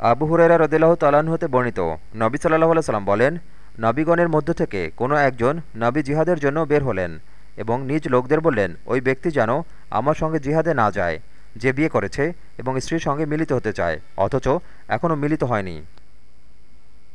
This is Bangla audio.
আবু হুরেরা রদিল্লাহ তালান হতে বর্ণিত। নবী সাল্লাহ সাল্লাম বলেন, নবীগণের মধ্য থেকে কোনো একজন নবী জিহাদের জন্য বের হলেন এবং নিজ লোকদের বললেন, ওই ব্যক্তি যেন আমার সঙ্গে জিহাদে না যায়, যে বিয়ে করেছে এবং স্ত্রীর সঙ্গে মিলিত হতে চায়, অথচ এখনও মিলিত হয়নি